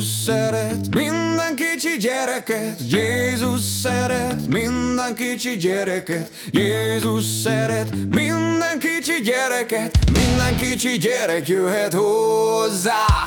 Jézus szeret. Minden kicsi gyereket Jézus szeret. Minden kicsi gyereket Jézus szeret. Minden kicsi gyereket Minden kicsi gyerek jöhet hozzá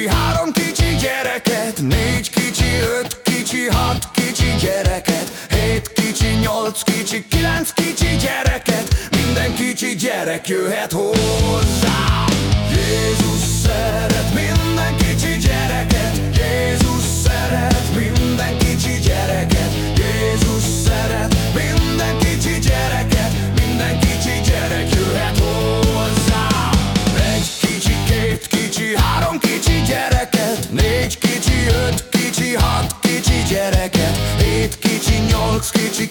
kicsi, három kicsi gyereket Négy kicsi, öt kicsi, hat kicsi gyereket Hét kicsi, nyolc kicsi, kilenc kicsi gyereket. Minden kicsi gyerek jöhet hozzá Jézus szeret minden kicsi gyereket. Jézus szeret minden kicsi gyereket. Jézus szeret minden kicsi gyereket. Minden kicsi gyerek jöhet hozzá Egy kicsi, két kicsi, három kicsi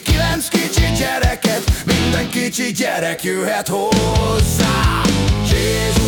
Kilenc kicsi gyereket, minden kicsi gyerek jöhet hozzá. Jézus